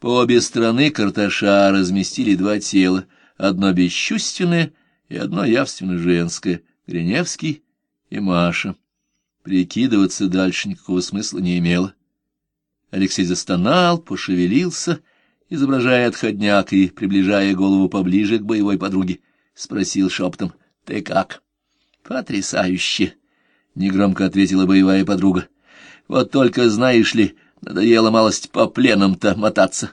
По обе стороны Карташа разместили два тела, одно бесчувственное и одно явственно женское, Гриневский и Маша. Прикидываться дальше никакого смысла не имело. Алексей застонал, пошевелился, изображая отходняк и, приближая голову поближе к боевой подруге, спросил шептом, — Ты как? — Потрясающе! — негромко ответила боевая подруга. — Вот только, знаешь ли, надоело малость по пленам-то мотаться.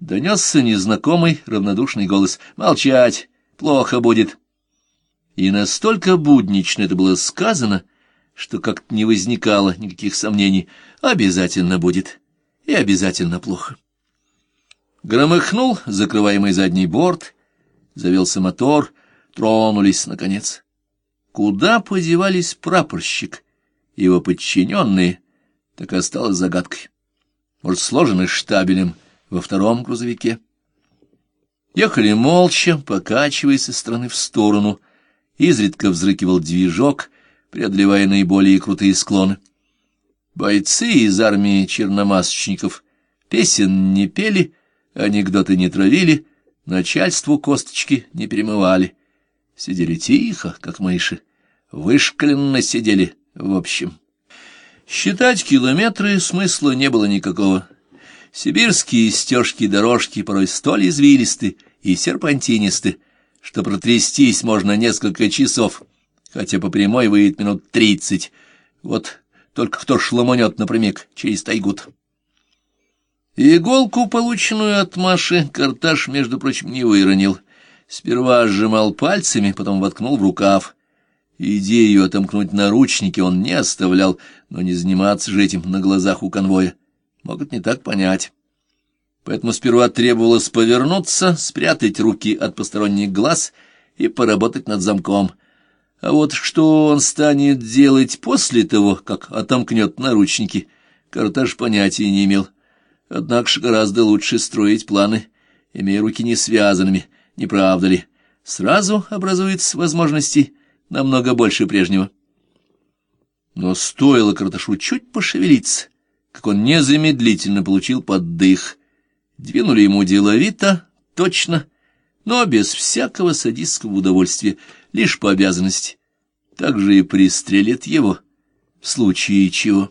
Донесся незнакомый равнодушный голос. — Молчать! Плохо будет! И настолько буднично это было сказано, что как-то не возникало никаких сомнений. Обязательно будет. И обязательно плохо. Громыхнул закрываемый задний борт, завелся мотор, тронулись, наконец. Куда подевались прапорщик и его подчиненные, так и осталось загадкой. Может, сложены штабелем во втором грузовике. Ехали молча, покачиваясь из стороны в сторону. Изредка взрыкивал движок, преодолевая наиболее крутые склоны. Бойцы из армии черномасочников песен не пели, анекдоты не травили, начальству косточки не перемывали. Сидели тихо, как мыши, вышкаленно сидели, в общем. Считать километры смысла не было никакого. Сибирские стежки-дорожки порой столь извилисты и серпантинисты, что протрястись можно несколько часов, хотя по прямой выйдет минут тридцать. Вот только кто шломанет напрямик через тайгут. Иголку, полученную от Маши, Карташ, между прочим, не выронил. Сперва сжимал пальцами, потом воткнул в рукав. Идею отомкнуть наручники он не оставлял, но не заниматься же этим на глазах у конвоя. Могут не так понять. Поэтому сперва требовалось повернуться, спрятать руки от посторонних глаз и поработать над замком. А вот что он станет делать после того, как отомкнет наручники, Карташ понятия не имел. Однако же гораздо лучше строить планы, имея руки не связанными, не правда ли? Сразу образуется возможности намного больше прежнего. Но стоило Карташу чуть пошевелиться, как он незамедлительно получил поддых. Двинули ему деловито, точно, но без всякого садистского удовольствия, лишь по обязанности. Так же и пристрелят его, в случае чего.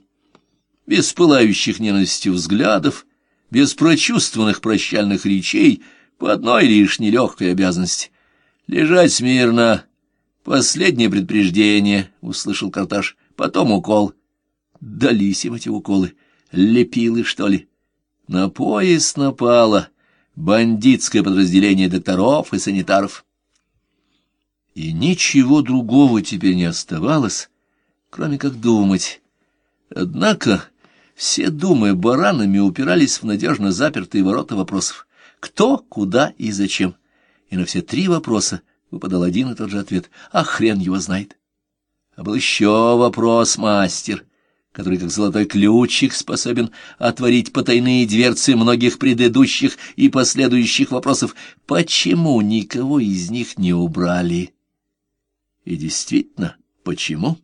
Без пылающих ненавистью взглядов, без прочувствованных прощальных речей, по одной лишь нелегкой обязанности. Лежать смирно. Последнее предупреждение, — услышал Карташ, — потом укол. Дались им эти уколы. Лепилы, что ли? На поезд напало бандитское подразделение докторов и санитаров. И ничего другого теперь не оставалось, кроме как думать. Однако все думы баранами упирались в надежно запертые ворота вопросов. Кто, куда и зачем? И на все три вопроса выпадал один и тот же ответ. А хрен его знает. А был еще вопрос, мастер, который, как золотой ключик, способен отворить потайные дверцы многих предыдущих и последующих вопросов. Почему никого из них не убрали? И действительно, почему?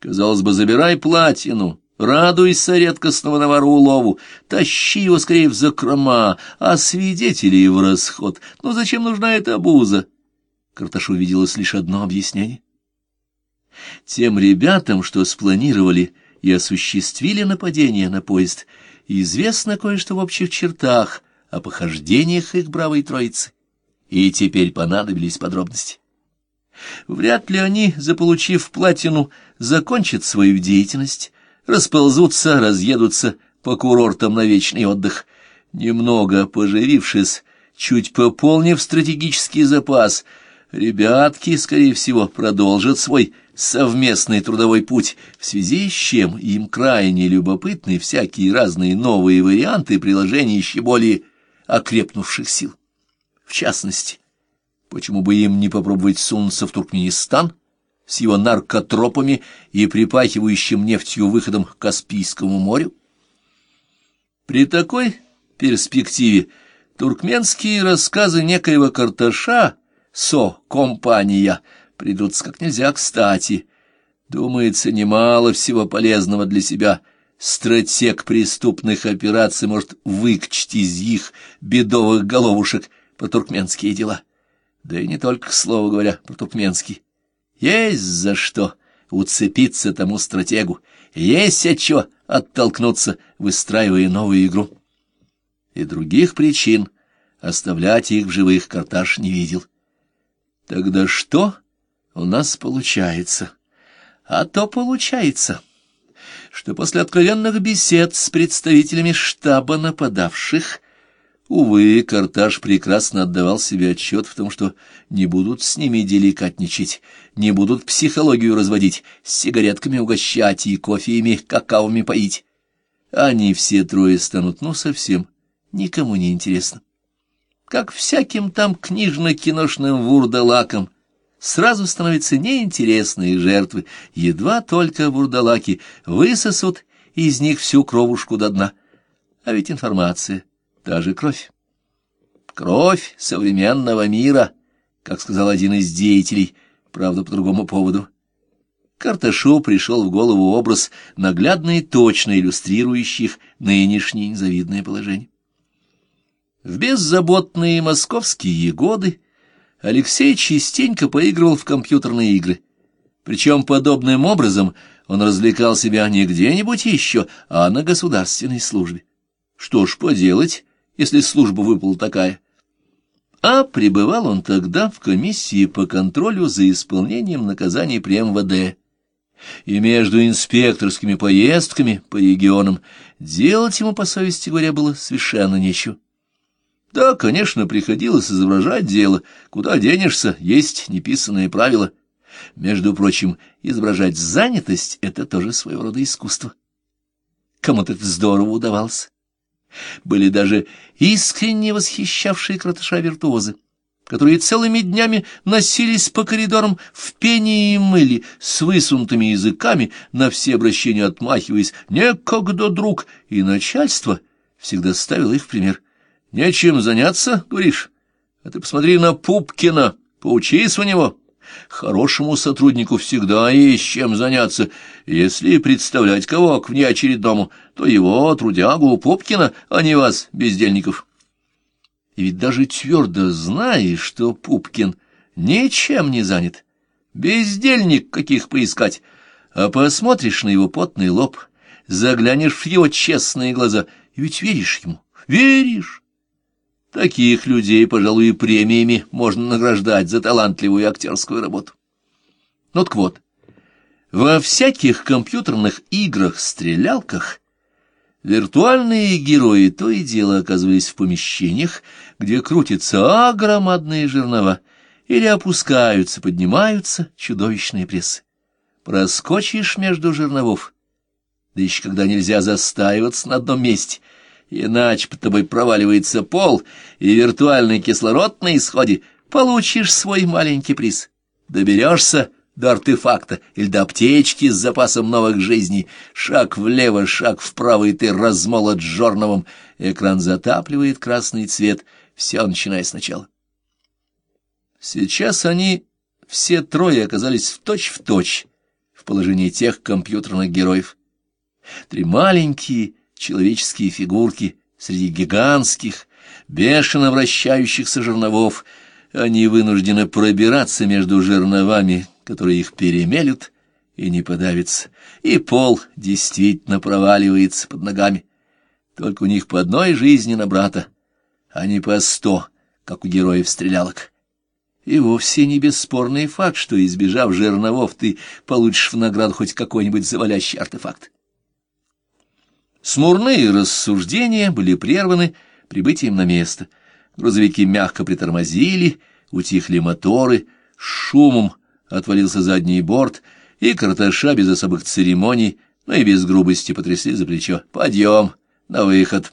Казалось бы, забирай платину, радуйся редкостного навару улову, тащи его скорее в закрома, а свидетелей в расход. Но зачем нужна эта обуза? Карташу виделось лишь одно объяснение. Тем ребятам, что спланировали и осуществили нападение на поезд, известно кое-что в общих чертах о похождениях их бравой троицы, и теперь понадобились подробности. Вряд ли они, заполучив платину, закончат свою деятельность, расползутся, разъедутся по курортам на вечный отдых. Немного поживившись, чуть пополнив стратегический запас, ребятки, скорее всего, продолжат свой совместный трудовой путь, в связи с чем им крайне любопытны всякие разные новые варианты приложения еще более окрепнувших сил. В частности, Почему бы им не попробовать сунуться в Туркменистан с его наркотропами и припахивающим нефтью выходом к Каспийскому морю? При такой перспективе туркменские рассказы некоего Карташа «Со-компания» придутся как нельзя кстати. Думается, немало всего полезного для себя стратег преступных операций может выкчить из их бедовых головушек про туркменские дела. Да и не только, слово говоря, про туркменские. Есть за что уцепиться тому стратегу, есть от чего оттолкнуться, выстраивая новую игру. И других причин оставлять их в живых Карташ не видел. Тогда что у нас получается? А то получается, что после откровенных бесед с представителями штаба нападавших Увы, Карташ прекрасно отдавал себе отчет в том, что не будут с ними деликатничать, не будут психологию разводить, с сигаретками угощать и кофеями, какаоми поить. Они все трое станут, ну, совсем никому не интересно. Как всяким там книжно-киношным вурдалакам, сразу становятся неинтересные жертвы, едва только вурдалаки высосут из них всю кровушку до дна. А ведь информация — та же кровь. Кровь современного мира, как сказал один из деятелей, правда, по другому поводу. Карташу пришел в голову образ, наглядно и точно иллюстрирующий их нынешнее незавидное положение. В беззаботные московские годы Алексей частенько поигрывал в компьютерные игры. Причем подобным образом он развлекал себя не где-нибудь еще, а на государственной службе. Что ж поделать, если служба выпала такая. А пребывал он тогда в комиссии по контролю за исполнением наказаний при МВД. И между инспекторскими поездками по регионам делать ему, по совести говоря, было совершенно нечего. Да, конечно, приходилось изображать дело. Куда денешься, есть неписанные правила. Между прочим, изображать занятость — это тоже своего рода искусство. Кому-то это здорово удавалось. Были даже искренне восхищавшие Кратыша виртуозы, которые целыми днями носились по коридорам в пении и мыле, с высунутыми языками, на все обращения отмахиваясь «некогда, друг», и начальство всегда ставило их в пример. «Нечем заняться, говоришь? А ты посмотри на Пупкина, поучись у него». Хорошему сотруднику всегда есть чем заняться. Если представлять кого к внеочередному, то его, трудягу, Попкина, а не вас, бездельников. И ведь даже твердо знаешь, что Пупкин ничем не занят. Бездельник каких поискать. А посмотришь на его потный лоб, заглянешь в его честные глаза, и ведь веришь ему, веришь. Таких людей, пожалуй, и премиями можно награждать за талантливую актерскую работу. Ну так вот, во всяких компьютерных играх-стрелялках виртуальные герои то и дело оказывались в помещениях, где крутятся огромадные жернова, или опускаются, поднимаются чудовищные прессы. Проскочишь между жерновов, да еще когда нельзя застаиваться на одном месте — Иначе под тобой проваливается пол, и виртуальный кислород на исходе получишь свой маленький приз. Доберешься до артефакта или до аптечки с запасом новых жизней. Шаг влево, шаг вправо, и ты размолот жорновым. Экран затапливает красный цвет. Все начиная сначала. Сейчас они все трое оказались в точь-в-точь точь в положении тех компьютерных героев. Три маленькие человеческие фигурки среди гигантских, бешено вращающихся жерновов. Они вынуждены пробираться между жерновами, которые их перемелют и не подавятся, и пол действительно проваливается под ногами. Только у них по одной жизни на брата, а не по сто, как у героев стрелялок. И вовсе не бесспорный факт, что, избежав жерновов, ты получишь в награду хоть какой-нибудь завалящий артефакт. Смурные рассуждения были прерваны прибытием на место. Грузовики мягко притормозили, утихли моторы, шумом отвалился задний борт, и Карташа без особых церемоний, но и без грубости потрясли за плечо. «Подъем! На выход!»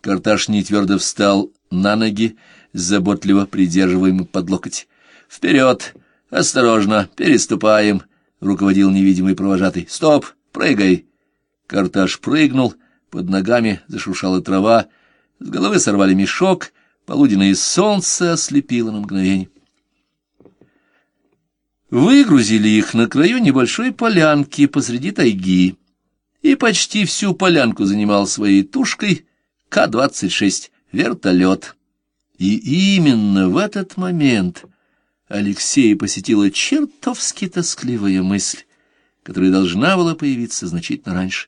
Карташ не твердо встал на ноги, заботливо придерживаемый под локоть. «Вперед! Осторожно! Переступаем!» — руководил невидимый провожатый. «Стоп! Прыгай!» Карташ прыгнул, под ногами зашуршала трава, с головы сорвали мешок, полуденное солнце ослепило на мгновение. Выгрузили их на краю небольшой полянки посреди тайги. и почти всю полянку занимал своей тушкой К-26 вертолет. И именно в этот момент Алексея посетила чертовски тоскливая мысль, которая должна была появиться значительно раньше.